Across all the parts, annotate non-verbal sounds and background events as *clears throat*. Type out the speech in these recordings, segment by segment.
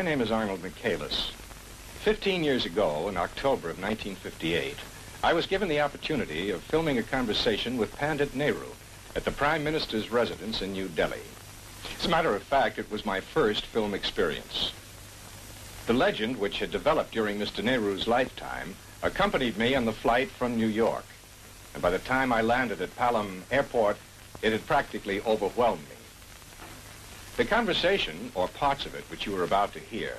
My name is Arnold Michaelis. Fifteen years ago, in October of 1958, I was given the opportunity of filming a conversation with Pandit Nehru at the Prime Minister's residence in New Delhi. As a matter of fact, it was my first film experience. The legend, which had developed during Mr. Nehru's lifetime, accompanied me on the flight from New York. And by the time I landed at Palam Airport, it had practically overwhelmed me. The conversation, or parts of it, which you are about to hear,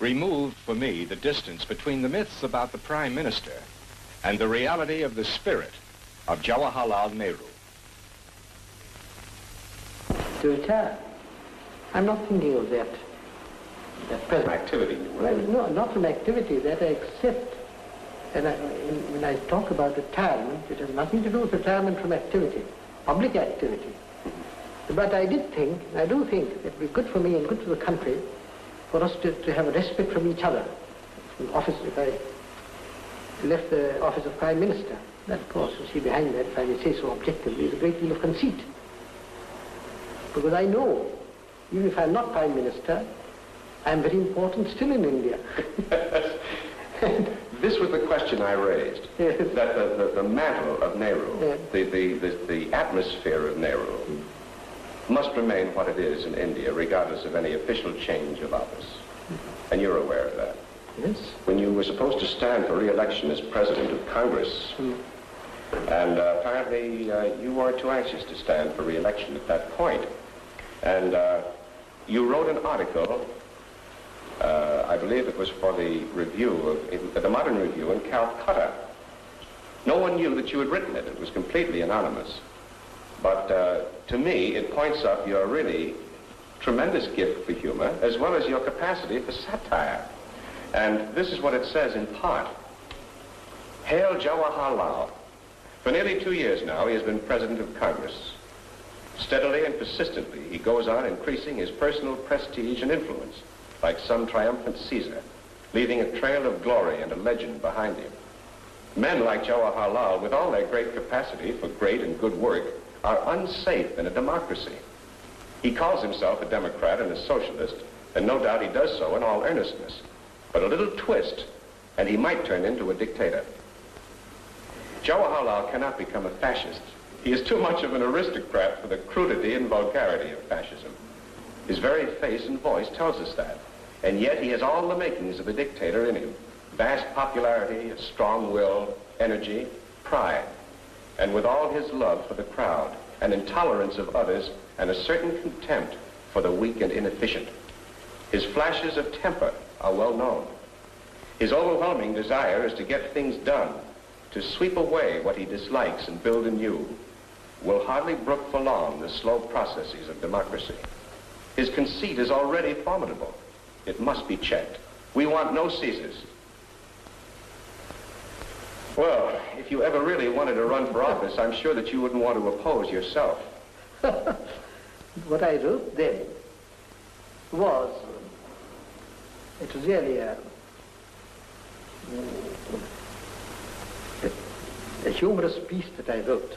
removed for me the distance between the myths about the Prime Minister and the reality of the spirit of Jawaharlal Nehru. To retire. I'm not thinking of that. That present Activity. Well, no, not an activity that I accept. And I, in- when I talk about retirement, it has nothing to do with retirement from activity, public activity. But I did think, I do think, it would be good for me and good for the country for us to, to have a respite from each other. From office, if I left the office of Prime Minister, that of course, you see behind that, if I may say so objectively, is a great deal of conceit. Because I know, even if I'm not Prime Minister, I'm very important still in India. *laughs* This was the question I raised. Yes. That the, the, the mantle of Nehru, Yes. the, the, the, the atmosphere of Nehru, hmm. Must remain what it is in India, regardless of any official change of office. And you're aware of that. Yes. When you were supposed to stand for re-election as president of Congress, and uh, apparently uh, you weren't too anxious to stand for re-election at that point. And uh, you wrote an article, uh, I believe it was for the review of in, the Modern Review in Calcutta. No one knew that you had written it. It was completely anonymous. But uh, to me, it points up your really tremendous gift for humor, as well as your capacity for satire. And this is what it says in part. Hail Jawaharlal. For nearly two years now, he has been president of Congress. Steadily and persistently, he goes on increasing his personal prestige and influence, like some triumphant Caesar, leaving a trail of glory and a legend behind him. Men like Jawaharlal, with all their great capacity for great and good work, are unsafe in a democracy. He calls himself a Democrat and a socialist, and no doubt he does so in all earnestness. But a little twist, and he might turn into a dictator. Jawaharlal cannot become a fascist. He is too much of an aristocrat for the crudity and vulgarity of fascism. His very face and voice tells us that. And yet he has all the makings of a dictator in him. Vast popularity, a strong will, energy, pride. And with all his love for the crowd, an intolerance of others, and a certain contempt for the weak and inefficient. His flashes of temper are well known. His overwhelming desire is to get things done, to sweep away what he dislikes and build anew, will hardly brook for long the slow processes of democracy. His conceit is already formidable. It must be checked. We want no Caesars. Well, if you ever really wanted to run for office, I'm sure that you wouldn't want to oppose yourself. *laughs* What I wrote then was, it was really a, a, humorous piece that I wrote.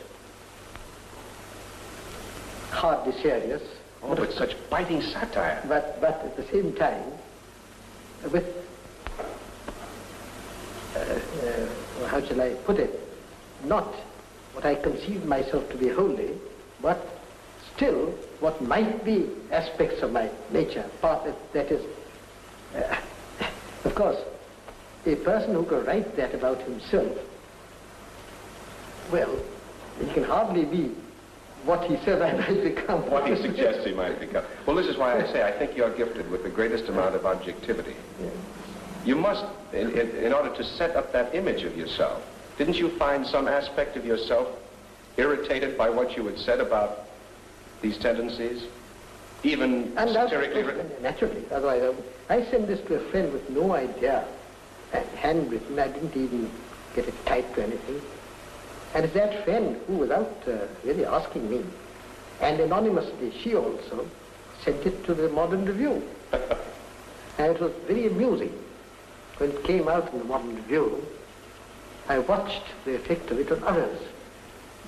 Hardly serious, Oh, but such biting satire. but, but at the same time, with, uh, uh, how shall I put it, not what I conceive myself to be wholly, but still what might be aspects of my nature, part that is, uh, of course, a person who can write that about himself, well, he can hardly be what he says *laughs* I might become. What he suggests he might become. Well, this is why I say I think you're gifted with the greatest amount of objectivity. You must, in, in, in order to set up that image of yourself, didn't you find some aspect of yourself irritated by what you had said about these tendencies? Even And satirically written? Naturally. Otherwise, I, I sent this to a friend with no idea. And handwritten, I didn't even get it typed or anything. And it's that friend who, without uh, really asking me, and anonymously, she also sent it to the Modern Review. *laughs* and it was very amusing. When it came out in the Modern Review, I watched the effect of it on others.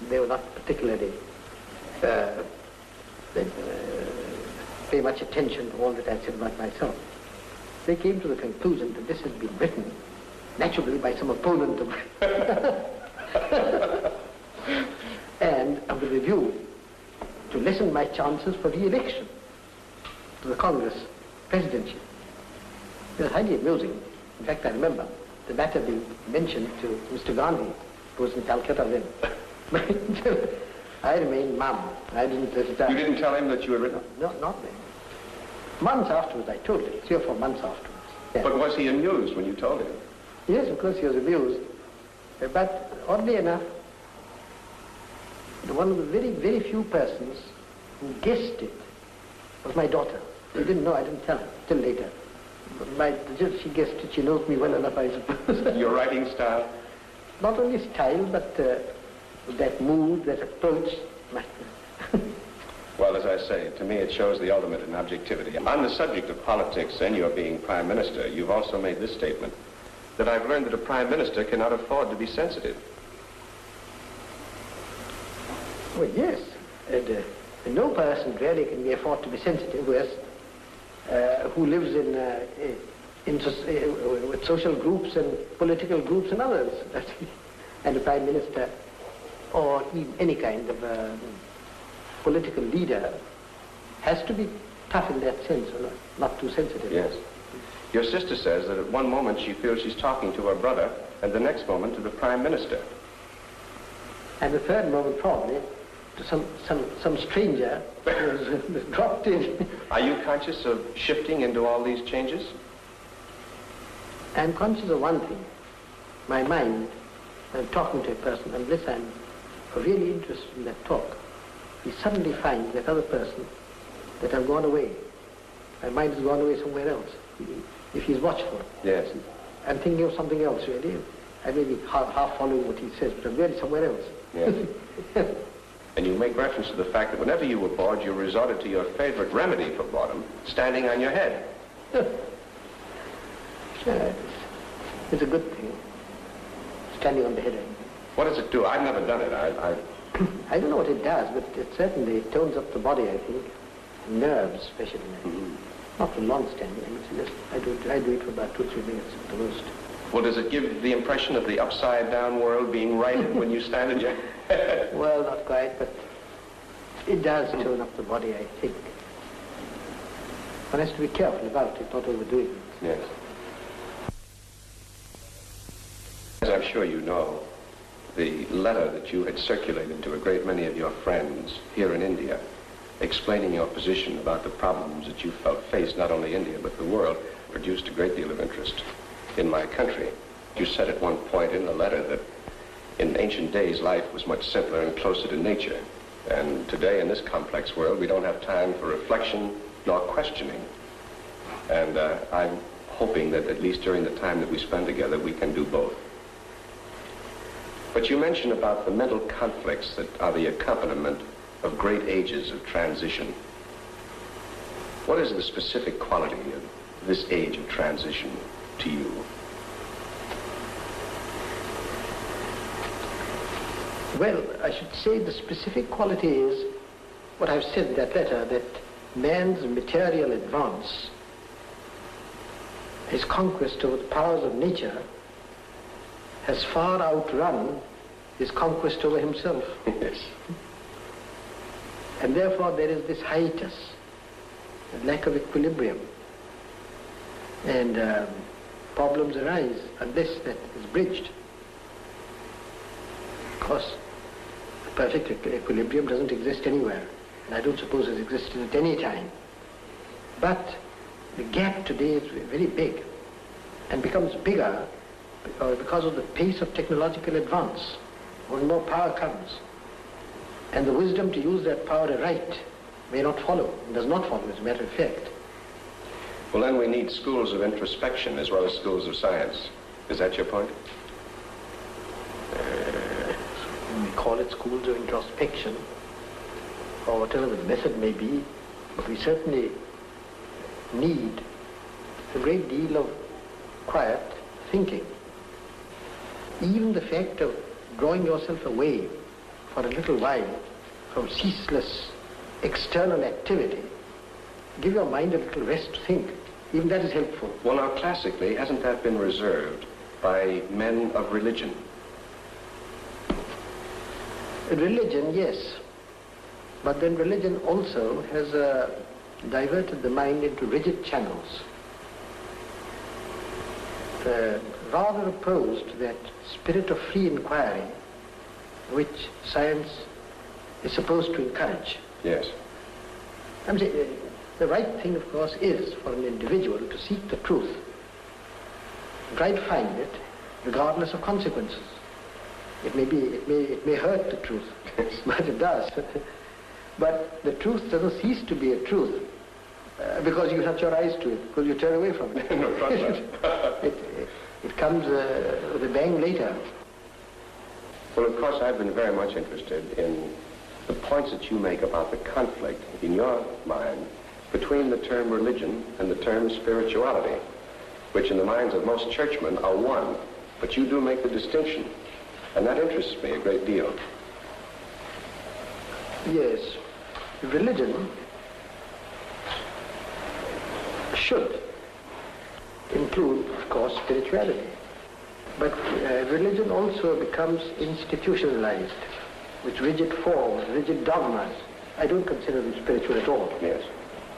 They were not particularly uh, they, uh, pay much attention to all that I said about myself. they came to the conclusion that this had been written naturally by some opponent of *laughs* and of the review to lessen my chances for re-election to the Congress presidency. It was highly amusing. In fact, I remember the matter being mentioned to Mr. Gandhi, who was in Calcutta then. *laughs* I remained mum. I didn't let it out. You didn't tell him that you had written? No, not then. Months afterwards, I told him. Three or four months afterwards. Yeah. But was he amused when you told him? Yes, of course he was amused. Uh, But oddly enough, one of the very, very few persons who guessed it was my daughter. She didn't know, I didn't tell her, till later. My, she guessed it, she knows me well enough, I suppose. *laughs* Your writing style? Not only style, but uh, that mood, that approach. *laughs* Well, as I say, to me it shows the ultimate in objectivity. On the subject of politics and your being prime minister, you've also made this statement, that I've learned that a prime minister cannot afford to be sensitive. Well, yes. And, uh, no person really can be afford to be sensitive who, has, uh, who lives in, uh, in uh, with social groups and political groups and others. *laughs* and a prime minister or even any kind of um, political leader has to be tough in that sense, or not, not too sensitive. Yes. Your sister says that at one moment she feels she's talking to her brother, and the next moment to the prime minister. And the third moment probably to some, some, some stranger dropped in. Are you conscious of shifting into all these changes? I'm conscious of one thing. My mind, I'm talking to a person, unless I'm really interested in that talk, he suddenly finds that other person that I've gone away. My mind has gone away somewhere else. If he's watchful. Yes. I'm thinking of something else, really. I may be half, half following what he says, but I'm really somewhere else. Yes. *laughs* And you make reference to the fact that whenever you were bored, you resorted to your favorite remedy for boredom, standing on your head. *laughs* Yeah, it's, it's a good thing. Standing on the head. What does it do? I've never done it. I, I, *clears throat* I don't know what it does, but it certainly tones up the body, I think. Nerves, especially. Mm-hmm. Not for long standing. It's just, I, do it, I do it for about two, three minutes at the most. Well, does it give the impression of the upside-down world being righted *laughs* when you stand on your? *laughs* Well, not quite, but it does tone up the body, I think. One has to be careful about it, not overdoing it. Yes. As I'm sure you know, the letter that you had circulated to a great many of your friends here in India, explaining your position about the problems that you felt faced not only India but the world, produced a great deal of interest in my country. You said at one point in the letter that in ancient days life was much simpler and closer to nature. And today in this complex world we don't have time for reflection nor questioning. And uh, I'm hoping that at least during the time that we spend together, we can do both. But you mentioned about the mental conflicts that are the accompaniment of great ages of transition. What is the specific quality of this age of transition to you? Well, I should say the specific quality is what I've said in that letter, that man's material advance, his conquest over the powers of nature, has far outrun his conquest over himself. *laughs* yes. And therefore there is this hiatus, a lack of equilibrium. And um, problems arise unless that is bridged. Of course, perfect equilibrium doesn't exist anywhere. And I don't suppose it existed at any time. But the gap today is very big and becomes bigger because of the pace of technological advance. More more power comes. And the wisdom to use that power aright may not follow, does not follow, as a matter of fact. Well, then we need schools of introspection as well as schools of science. Is that your point? Uh, we call it schools of introspection, or whatever the method may be, but we certainly need a great deal of quiet thinking. Even the fact of drawing yourself away for a little while from ceaseless external activity, give your mind a little rest to think. Even that is helpful. Well, now, classically, hasn't that been reserved by men of religion? Religion, yes. But then religion also has uh, diverted the mind into rigid channels. Uh, rather opposed to that spirit of free inquiry which science is supposed to encourage. Yes. I'm saying, uh, the right thing, of course, is for an individual to seek the truth, try to find it, regardless of consequences. It may be, it may, it may hurt the truth, *laughs* but it does. but the truth doesn't cease to be a truth uh, because you shut your eyes to it, because you turn away from it. *laughs* No, not *laughs* it, it, it comes uh, with a bang later. Well, of course, I've been very much interested in the points that you make about the conflict in your mind between the term religion and the term spirituality, which in the minds of most churchmen are one, but you do make the distinction, and that interests me a great deal. Yes, religion should include, of course, spirituality. But uh, religion also becomes institutionalized with rigid forms, rigid dogmas. I don't consider them spiritual at all. Yes.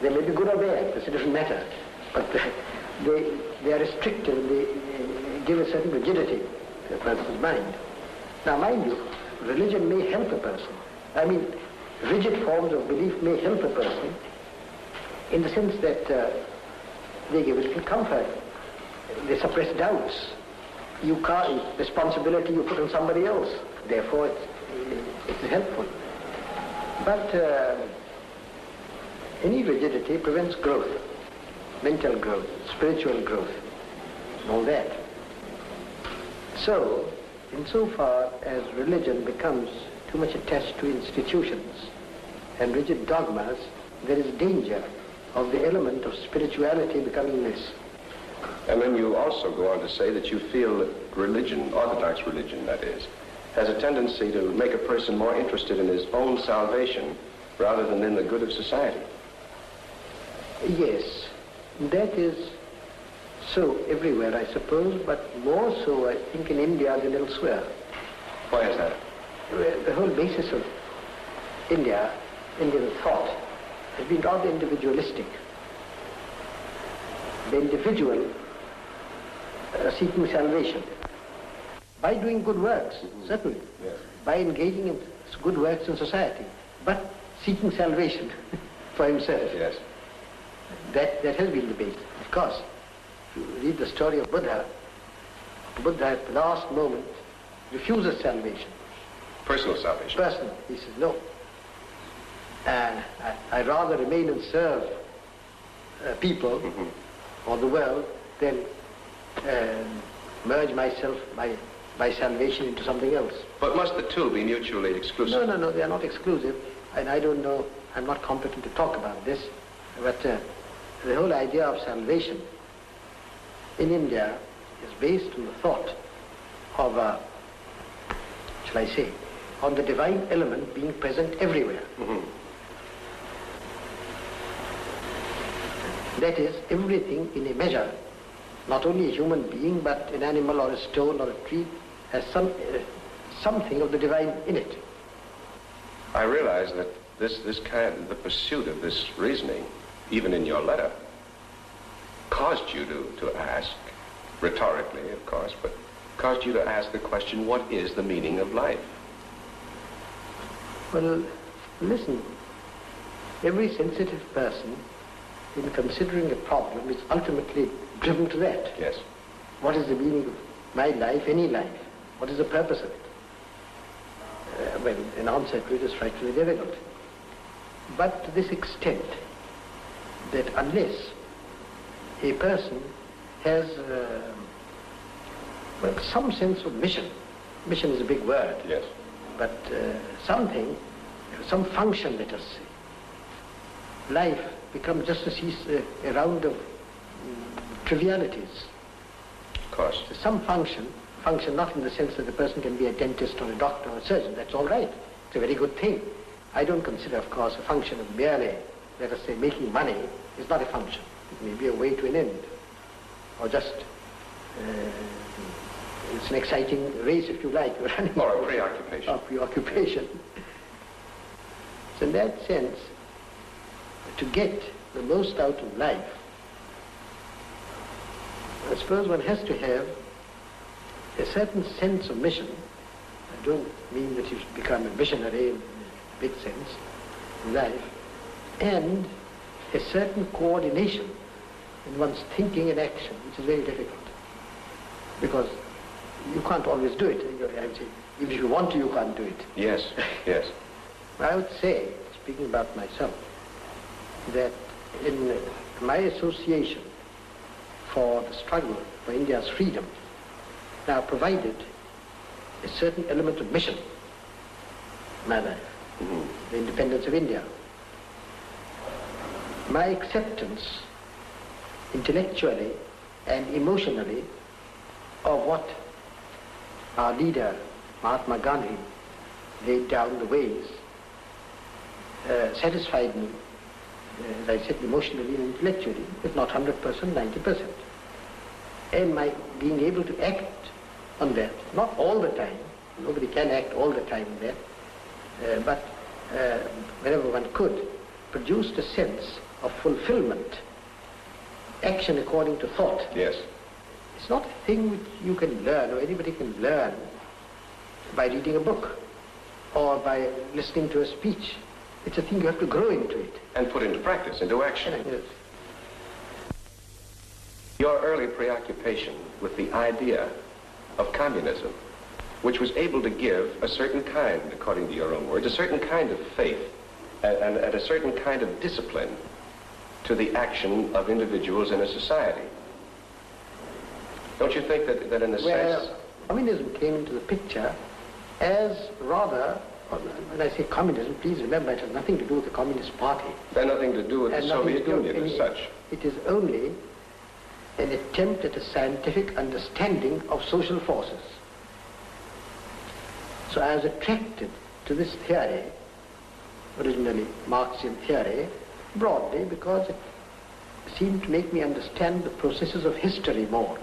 They may be good or bad, it doesn't matter. But they, they are restrictive and they give a certain rigidity to a person's mind. Now, mind you, religion may help a person. I mean, rigid forms of belief may help a person in the sense that uh, they give a little comfort. They suppress doubts. You can't, responsibility you put on somebody else. Therefore, it's, it's helpful. But uh, any rigidity prevents growth, mental growth, spiritual growth, and all that. So, insofar as religion becomes too much attached to institutions and rigid dogmas, there is danger of the element of spirituality becoming less. And then you also go on to say that you feel that religion, Orthodox religion that is, has a tendency to make a person more interested in his own salvation rather than in the good of society. Yes, that is so everywhere, I suppose, but more so, I think, in India than elsewhere. Why is that? The whole basis of India, Indian thought, has been rather individualistic. The individual uh, seeking salvation by doing good works, certainly, Yes. by engaging in good works in society, but seeking salvation *laughs* for himself. Yes. That, that has been the basis. Of course, if you read the story of Buddha, Buddha at the last moment refuses salvation. Personal salvation. Personal. he says, no. Uh, I, I'd rather remain and serve uh, people or the world than um, merge myself, my, my salvation into something else. But must the two be mutually exclusive? No, no, no, they are not exclusive. And I don't know, I'm not competent to talk about this, but uh, the whole idea of salvation in India is based on the thought of, uh, shall I say, on the divine element being present everywhere. That is, everything in a measure, not only a human being, but an animal or a stone or a tree, has some, uh, something of the divine in it. I realize that this, this kind, the pursuit of this reasoning, even in your letter, caused you to, to ask, rhetorically, of course, but caused you to ask the question, what is the meaning of life? Well, listen, every sensitive person, in considering a problem, is ultimately driven to that. Yes. What is the meaning of my life, any life? What is the purpose of it? Uh, well, an answer to it is frightfully difficult. But to this extent, that unless a person has uh, well, some sense of mission, mission is a big word, Yes. but uh, something, some function, let us say. Life becomes just a, uh, a round of mm, trivialities. Of course. Some function, function not in the sense that the person can be a dentist or a doctor or a surgeon, that's all right. It's a very good thing. I don't consider, of course, a function of merely, let us say, making money is not a function. It may be a way to an end, or just uh, it's an exciting race, if you like, *laughs* you're running. Or a preoccupation. Or preoccupation. So in that sense, to get the most out of life, I suppose one has to have a certain sense of mission. I don't mean that you should become a missionary in a big sense in life, and a certain coordination in one's thinking and action, which is very difficult. Because you can't always do it. Even if you want to, you can't do it. Yes, yes. I would say, speaking about myself, that in my association for the struggle for India's freedom, now provided a certain element of mission in my life, mm-hmm. the independence of India. My acceptance intellectually and emotionally of what our leader, Mahatma Gandhi, laid down the ways uh, satisfied me, uh, as I said, emotionally and intellectually, if not 100%, 90%. And my being able to act on that, not all the time, nobody can act all the time there, uh, but uh, whenever one could, produced a sense of fulfillment, action according to thought. Yes. It's not a thing which you can learn or anybody can learn by reading a book or by listening to a speech. It's a thing you have to grow into it. And put into practice, into action. Yes. Your early preoccupation with the idea of communism, which was able to give a certain kind, according to your own words, a certain kind of faith and, and, and a certain kind of discipline to the action of individuals in a society. Don't you think that, that in a sense... Communism came into the picture as rather, when I say communism, please remember it has nothing to do with the Communist Party. It had nothing to do with the And nothing to Soviet Union as such. It is only an attempt at a scientific understanding of social forces. So I was attracted to this theory, originally Marxian theory, broadly because it seemed to make me understand the processes of history more.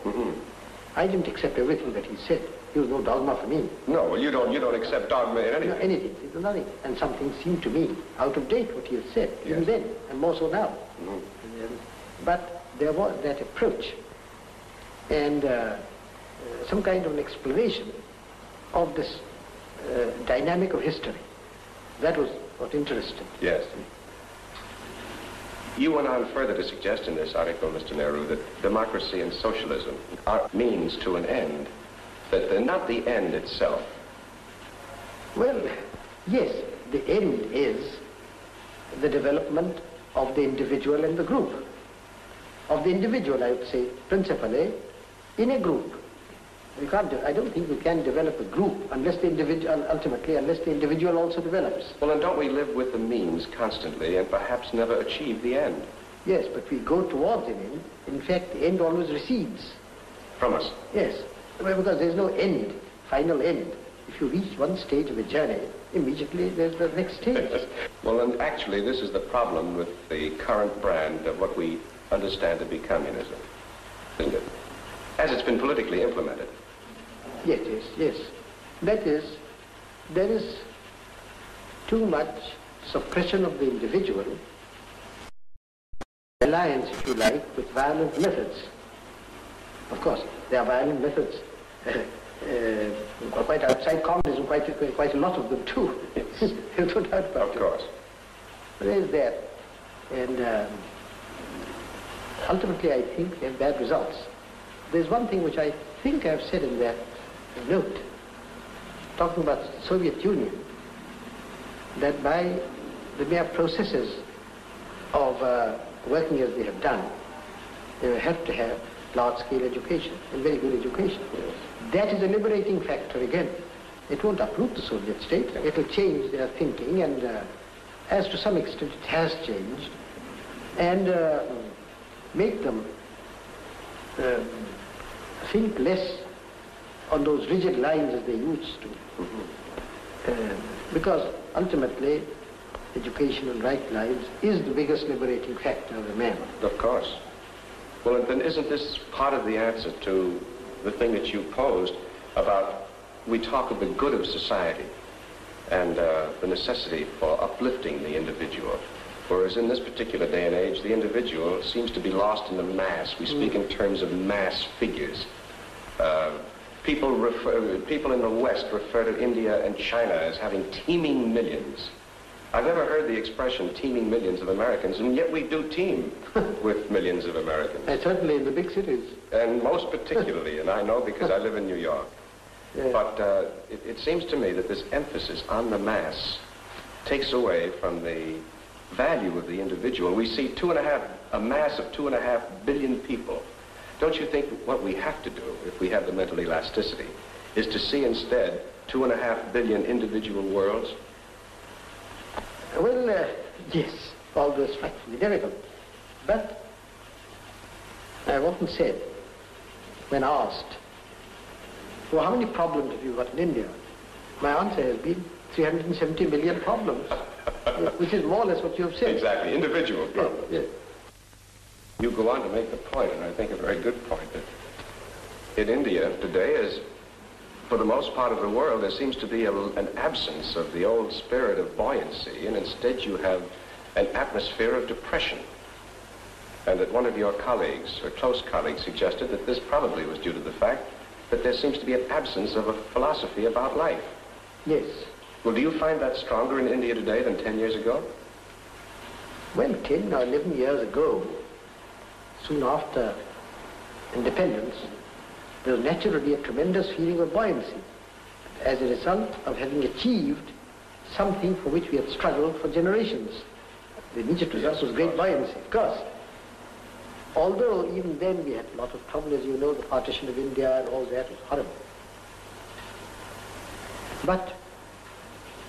I didn't accept everything that he said. He was no dogma for me. No, well, you don't, you don't accept dogma in You know, anything. anything. It was nothing. And something seemed to me out of date what he had said, even then, and more so now. Mhm. Um, But there was that approach and uh, uh, some kind of an explanation of this uh, dynamic of history. That was what interested. Yes. You went on further to suggest in this article, Mr. Nehru, that democracy and socialism are means to an end, that they're not the end itself. Well, yes, the end is the development of the individual and the group. Of the individual, I would say, principally, in a group. You can't, de- I don't think we can develop a group unless the individual, ultimately, unless the individual also develops. Well, then don't we live with the means constantly and perhaps never achieve the end Yes, but we go towards an end. In fact, the end always recedes. from us? Yes, well, because there's no end, final end. If you reach one stage of a journey, immediately there's the next stage. *laughs* well, and actually this is the problem with the current brand of what we understand to be communism, isn't it? As it's been politically implemented. Yes, yes, yes. That is, there is too much suppression of the individual, alliance, if you like, with violent methods. Of course, there are violent methods *laughs* uh, uh, quite outside communism, quite, quite a lot of them too. *laughs* There's no doubt about Of it. Of course. But there is that. And um, ultimately, I think they have bad results. There's one thing which I think I've said in that note, talking about the Soviet Union, that by the mere processes of uh, working as they have done, they will have to have large-scale education and very good education. That is a liberating factor again. It won't uproot the Soviet state. It will change their thinking, and uh, as to some extent it has changed, and uh, make them um, think less on those rigid lines as they used to. Uh, because ultimately, education on right lines is the biggest liberating factor of a man. Of course. Well, then isn't this part of the answer to the thing that you posed about we talk of the good of society and uh, the necessity for uplifting the individual? Whereas in this particular day and age, the individual seems to be lost in the mass. We speak in terms of mass figures. Uh, people, refer, people in the West refer to India and China as having teeming millions. I've never heard the expression teeming millions of Americans, and yet we do teem *laughs* with millions of Americans. Certainly in the big cities. And most particularly, and I know because I live in New York. *laughs* Yeah. But uh, it, it seems to me that this emphasis on the mass takes away from the value of the individual. We see two and a half, a mass of two and a half billion people. Don't you think what we have to do, if we have the mental elasticity, is to see instead two and a half billion individual worlds? Well, uh, yes, all those frightfully difficult. But I've often said, when asked, well, how many problems have you got in India? My answer has been 370 million problems, *laughs* which is more or less what you have said. Exactly, individual problems. yes. You go on to make the point, and I think a very good point, that in India today, as for the most part of the world, there seems to be a, an absence of the old spirit of buoyancy, and instead you have an atmosphere of depression. And that one of your colleagues, or close colleagues, suggested that this probably was due to the fact that there seems to be an absence of a philosophy about life. Yes. Well, do you find that stronger in India today than 10 years ago? Well, 10 or 11 years ago, soon after independence, there was naturally a tremendous feeling of buoyancy as a result of having achieved something for which we had struggled for generations. The immediate result Yes, was great buoyancy, of course. Although even then we had a lot of trouble, as you know, the partition of India and all that was horrible. But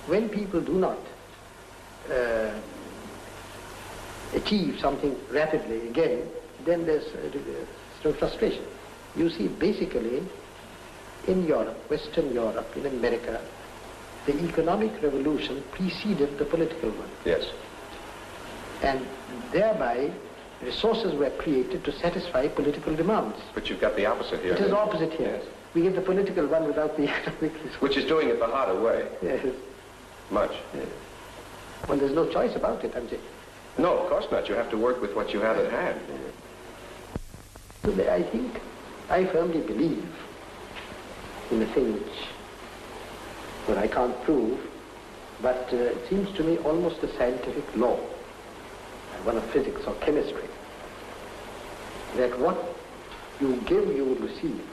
when people do not uh, achieve something rapidly again, then there's uh, no frustration. You see, basically, in Europe, Western Europe, in America, the economic revolution preceded the political one. Yes. And thereby, resources were created to satisfy political demands. But you've got the opposite here. It is opposite here. Yes. We get the political one without the *laughs* economic resource. Which is doing it the harder way. Yes. Much. Well, there's no choice about it, I'm saying. No, of course not. You have to work with what you have at hand. That I think, I firmly believe in a thing which, well, I can't prove, but uh, it seems to me almost a scientific law, one of physics or chemistry, that what you give, you will receive.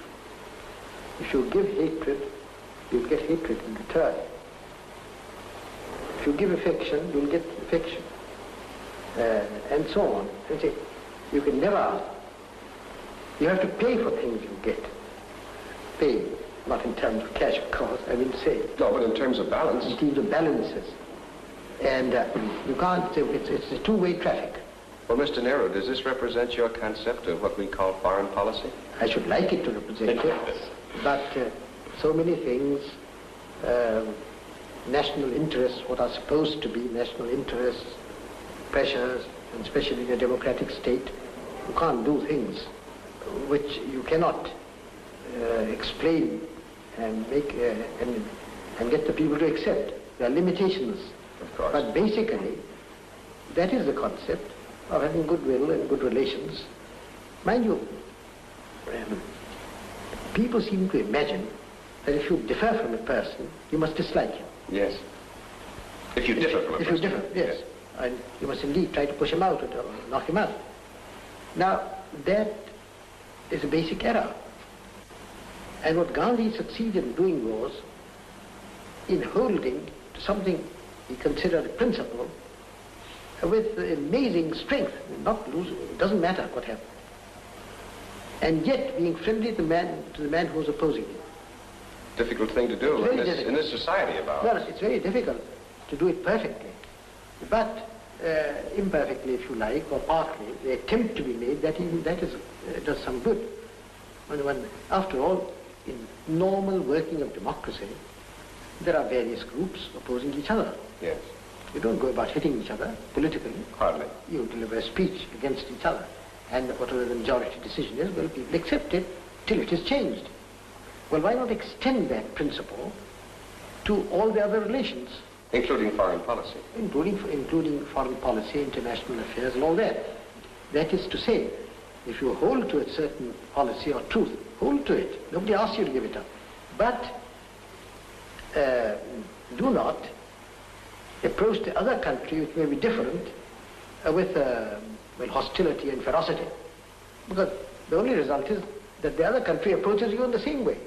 If you give hatred, you'll get hatred in return. If you give affection, you'll get affection. Uh, and so on. And say, you can never you have to pay for things you get. Pay, not in terms of cash, of course, I will say, No, but in terms of balance, in terms of balances. And uh, you can't, say it's, it's a two-way traffic. well, Mr. Nehru, does this represent your concept of what we call foreign policy? I should like it to represent it, but uh, so many things, um, national interests, what are supposed to be national interests, pressures, and especially in a democratic state, you can't do things which you cannot uh, explain and make uh, and, and get the people to accept. There are limitations. Of course. But basically, that is the concept of having goodwill and good relations. Mind you, um, people seem to imagine that if you differ from a person, you must dislike him. Yes. If you differ from a If you person. differ, yes. And you must indeed try to push him out or knock him out. Now, that is a basic error. And what Gandhi succeeded in doing was in holding to something he considered a principle with amazing strength, not losing, it doesn't matter what happens. And yet being friendly to the man, to the man who was opposing him. Difficult thing to do in this, in this society of ours. Well, it's very difficult to do it perfectly. But imperfectly, if you like, or partly, the attempt to be made, that even that is, uh, does some good. When, when, after all, in normal working of democracy, there are various groups opposing each other. Yes. You don't go about hitting each other politically. Hardly. You deliver a speech against each other. and whatever the majority decision is, well, people accept it till it is changed. Well, why not extend that principle to all the other relations? Including foreign policy. Including, including foreign policy, international affairs, and all that. That is to say, if you hold to a certain policy or truth, hold to it. Nobody asks you to give it up. But uh, do not approach the other country, which may be different, uh, with uh, well, hostility and ferocity. Because the only result is that the other country approaches you in the same way.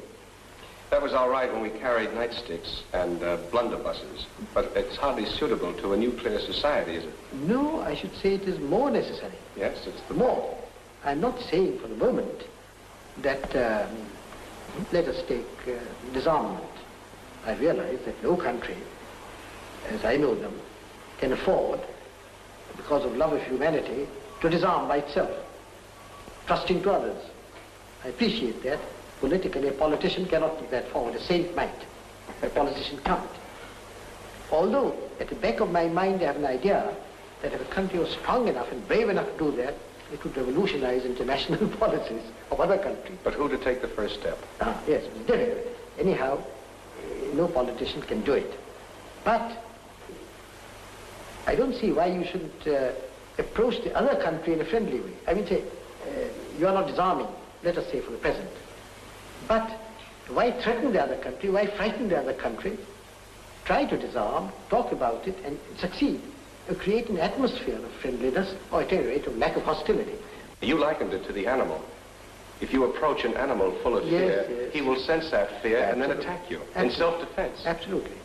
That was all right when we carried nightsticks and uh, blunderbusses, but it's hardly suitable to a nuclear society, is it? No, I should say it is more necessary. Yes, it's the More. I'm not saying for the moment that, um, let us take uh, disarmament. I realize that no country, as I know them, can afford, because of love of humanity, to disarm by itself, trusting to others. I appreciate that. Politically, a politician cannot put that forward. A saint might. A politician can't. Although, at the back of my mind, I have an idea that if a country was strong enough and brave enough to do that, it would revolutionize international *laughs* policies of other countries. But who to take the first step? Ah, yes, it's difficult. Anyhow, eh, no politician can do it. But I don't see why you shouldn't uh, approach the other country in a friendly way. I mean, say, uh, you are not disarming, let us say for the present. But why threaten the other country? Why frighten the other country? Try to disarm, talk about it, and succeed. Uh, create an atmosphere of friendliness, or at any rate, of lack of hostility. You likened it to the animal. If you approach an animal full of Yes, fear, yes. he will sense that fear and then attack you in self-defense. Absolutely.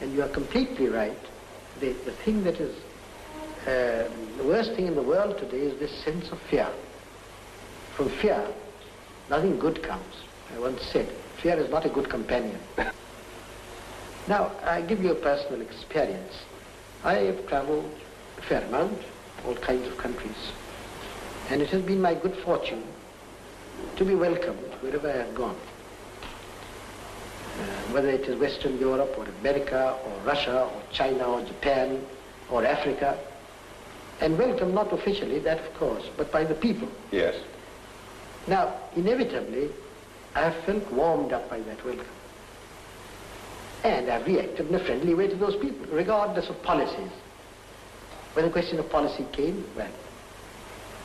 And you are completely right. The, the thing that is uh, the worst thing in the world today is this sense of fear. From fear, nothing good comes. I once said, fear is not a good companion. now, I give you a personal experience. I have traveled a fair amount, all kinds of countries. And it has been my good fortune to be welcomed wherever I have gone. Uh, whether it is Western Europe or America or Russia or China or Japan or Africa. And welcome not officially, that of course, but by the people. Yes. Now, inevitably, I felt warmed up by that welcome. And I've reacted in a friendly way to those people, regardless of policies. When the question of policy came, well,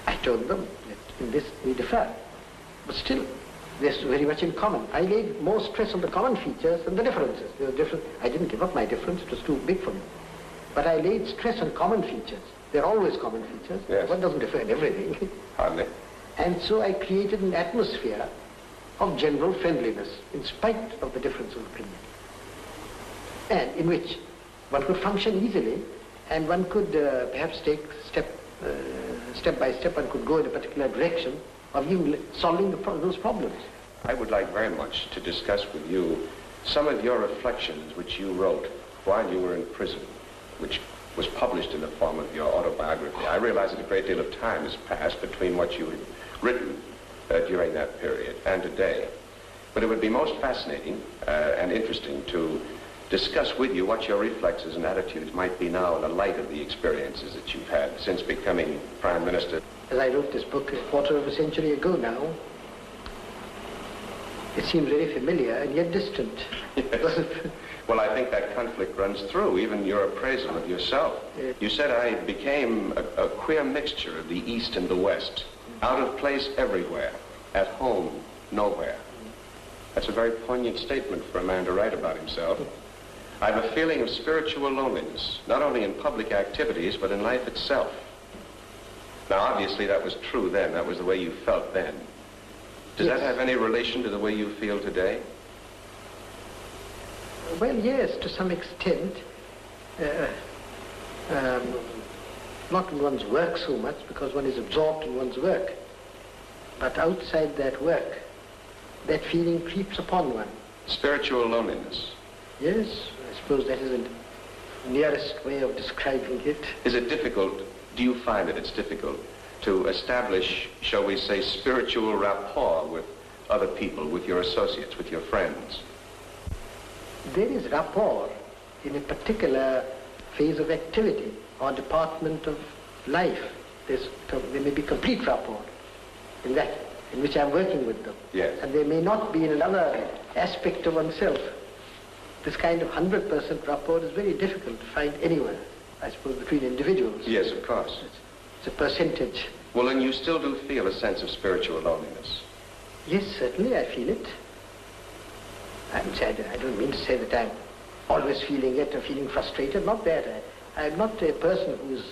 I told them that in this we differ. But still, there's very much in common. I laid more stress on the common features than the differences. There were different. I didn't give up my difference, it was too big for me. But I laid stress on common features. There are always common features. Yes. One doesn't differ in everything. Hardly. And so I created an atmosphere of general friendliness in spite of the difference of opinion. And in which one could function easily and one could uh, perhaps take step, uh, step by step, one could go in a particular direction of even solving the pro- those problems. I would like very much to discuss with you some of your reflections which you wrote while you were in prison, which was published in the form of your autobiography. I realize that a great deal of time has passed between what you had written uh, during that period and today. But it would be most fascinating uh, and interesting to discuss with you what your reflexes and attitudes might be now in the light of the experiences that you've had since becoming Prime Minister. As I wrote this book a quarter of a century ago now, it seems very familiar and yet distant. Yes. Well, I think that conflict runs through even your appraisal of yourself. You said I became a, a queer mixture of the East and the West, out of place everywhere, at home nowhere. That's a very poignant statement for a man to write about himself. I have a feeling of spiritual loneliness, not only in public activities, but in life itself. Now, obviously, that was true then. That was the way you felt then. Does that have any relation to the way you feel today? Well, yes, to some extent. Uh, um, not in one's work so much because one is absorbed in one's work. But outside that work, that feeling creeps upon one. Spiritual loneliness. Yes, I suppose that is the nearest way of describing it. Is it difficult, do you find that it's difficult to establish, shall we say, spiritual rapport with other people, with your associates, with your friends? There is rapport in a particular phase of activity or department of life. There's, there may be complete rapport. in that in which I'm working with them. Yes. And there may not be in another aspect of oneself. This kind of 100% rapport is very difficult to find anywhere, I suppose, between individuals. Yes, of course. It's, it's a percentage. Well, and you still do feel a sense of spiritual loneliness. Yes, certainly, I feel it. I'm sad. I don't mean to say that I'm always feeling it or feeling frustrated. Not that. I, I'm not a person who's,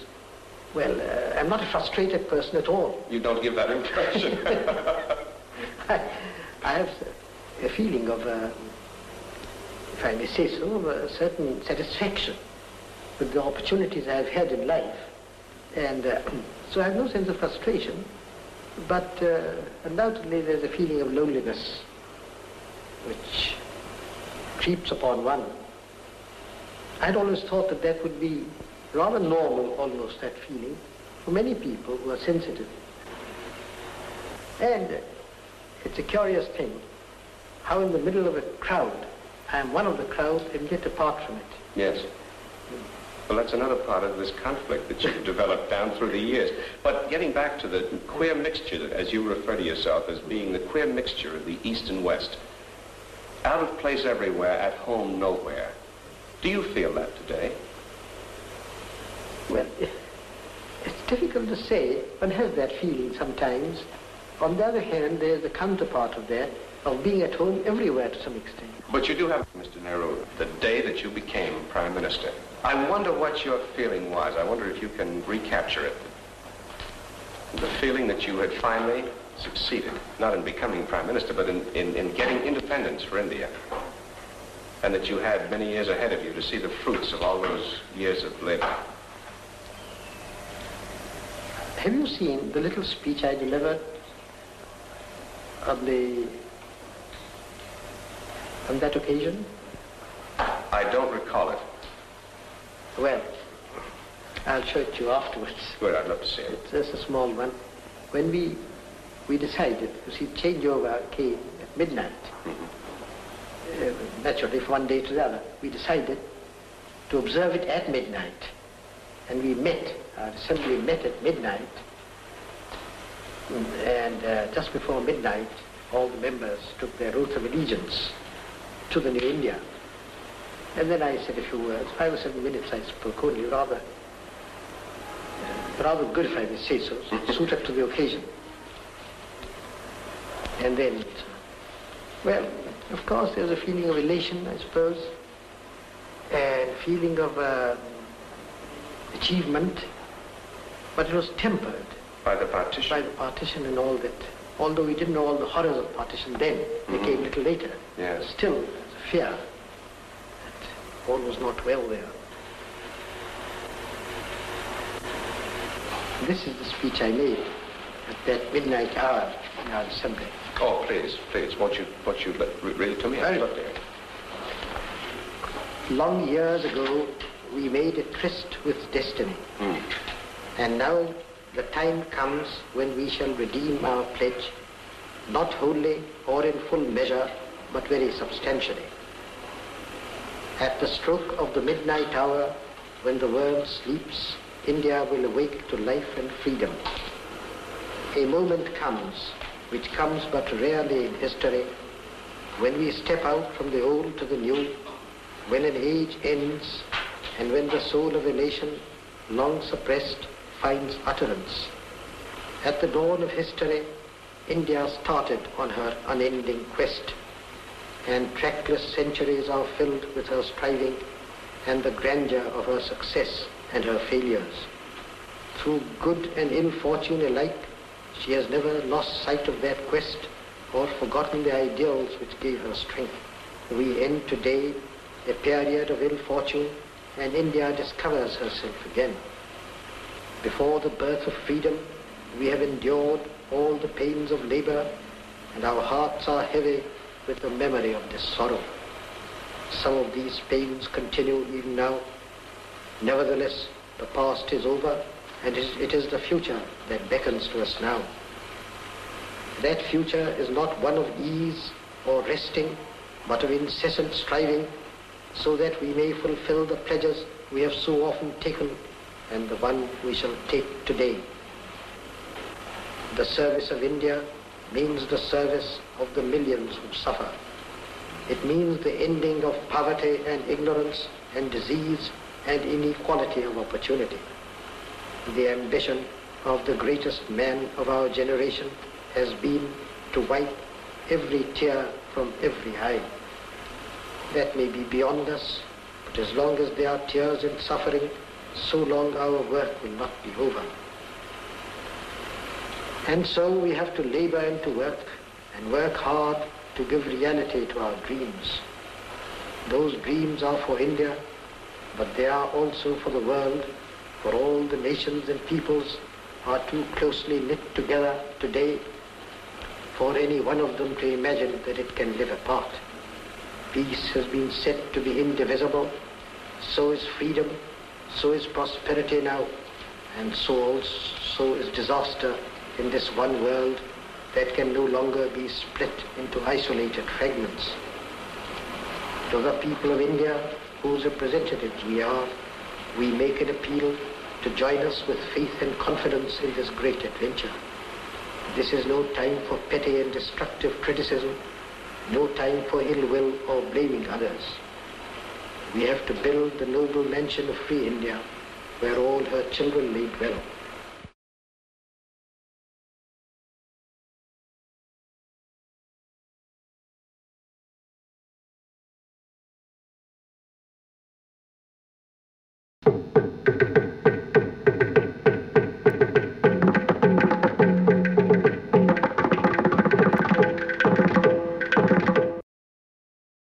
well, uh, I'm not a frustrated person at all. You don't give that impression. *laughs* *laughs* I, I have a feeling of, uh, if I may say so, of a certain satisfaction with the opportunities I've had in life. And uh, *clears throat* so I have no sense of frustration, but uh, undoubtedly there's a feeling of loneliness which creeps upon one. I'd always thought that that would be rather normal, almost, that feeling, for many people who are sensitive. And uh, it's a curious thing how in the middle of a crowd, I am one of the crowd and yet apart from it. yes. Well, that's another part of this conflict that you've *laughs* developed down through the years. But getting back to the queer mixture, as you refer to yourself as being the queer mixture of the East and West, out of place everywhere, at home nowhere. Do you feel that today? Well, it's difficult to say. One has that feeling sometimes. On the other hand, there's the counterpart of that, of being at home everywhere to some extent. But you do have, Mr. Nehru, the day that you became Prime Minister. I wonder what your feeling was. I wonder if you can recapture it. The feeling that you had finally succeeded, not in becoming Prime Minister, but in, in, in getting independence for India. And that you had many years ahead of you to see the fruits of all those years of labor. Have you seen the little speech I delivered on the on that occasion? I don't recall it. Well, I'll show it to you afterwards. Good, I'd love to see it. It's just a small one. When we we decided, you see, changeover came at midnight. Uh, naturally, from one day to the other, we decided to observe it at midnight. And we met, our assembly met at midnight. And uh, just before midnight, all the members took their oath of allegiance to the new India. And then I said a few words, five or seven minutes I spoke, only rather, rather good if I may say so, suited to the occasion. And then, well, of course there's a feeling of elation, I suppose, and feeling of uh, achievement, but it was tempered By the partition. by the partition and all that. Although we didn't know all the horrors of partition then, they came a little later. Yes. Still, there's a fear that all was not well there. This is the speech I made at that midnight hour in our assembly. Oh, please, please, won't you, won't you read it to me? I'd love to. Long years ago, we made a tryst with destiny. Hmm. And now the time comes when we shall redeem our pledge, not wholly or in full measure, but very substantially. At the stroke of the midnight hour, when the world sleeps, India will awake to life and freedom. A moment comes, which comes but rarely in history, when we step out from the old to the new, when an age ends, and when the soul of a nation, long suppressed, finds utterance. At the dawn of history, India started on her unending quest, and trackless centuries are filled with her striving and the grandeur of her success and her failures. Through good and ill fortune alike, she has never lost sight of that quest or forgotten the ideals which gave her strength. We end today a period of ill fortune and India discovers herself again. Before the birth of freedom, we have endured all the pains of labor and our hearts are heavy with the memory of this sorrow. Some of these pains continue even now. Nevertheless, the past is over and it is- the future that beckons to us now. That future is not one of ease or resting, but of incessant striving, so that we may fulfill the pledges we have so often taken and the one we shall take today. The service of India means the service of the millions who suffer. It means the ending of poverty and ignorance and disease and inequality of opportunity. The ambition of the greatest man of our generation has been to wipe every tear from every eye. That may be beyond us, but as long as there are tears and suffering, so long our work will not be over. And so we have to labor and to work, and work hard to give reality to our dreams. Those dreams are for India, but they are also for the world, for all the nations and peoples are too closely knit together today for any one of them to imagine that it can live apart. Peace has been said to be indivisible, so is freedom, so is prosperity now, and so also is disaster in this one world that can no longer be split into isolated fragments. To the people of India, whose representatives we are, we make an appeal to join us with faith and confidence in this great adventure. This is no time for petty and destructive criticism, no time for ill will or blaming others. We have to build the noble mansion of free India where all her children may dwell.